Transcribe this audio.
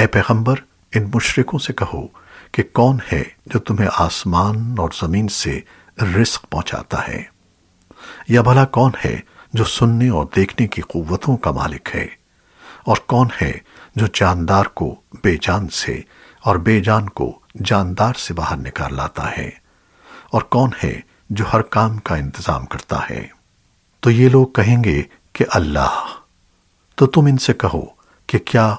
ए पैगंबर, इन मुशरिकों से कहो कि कौन है जो तुम्हें आसमान और ज़मीन से रिस्क पहुंचाता है? या भला कौन है जो सुनने और देखने की कुव्वतों का मालिक है? और कौन है जो जानदार को बेजान से और बेजान को जानदार से बाहर निकाल लाता है? और कौन है जो हर काम का इंतज़ाम करता है? तो ये लोग कहेंगे कि अल्लाह। तो तुम इनसे कहो कि क्या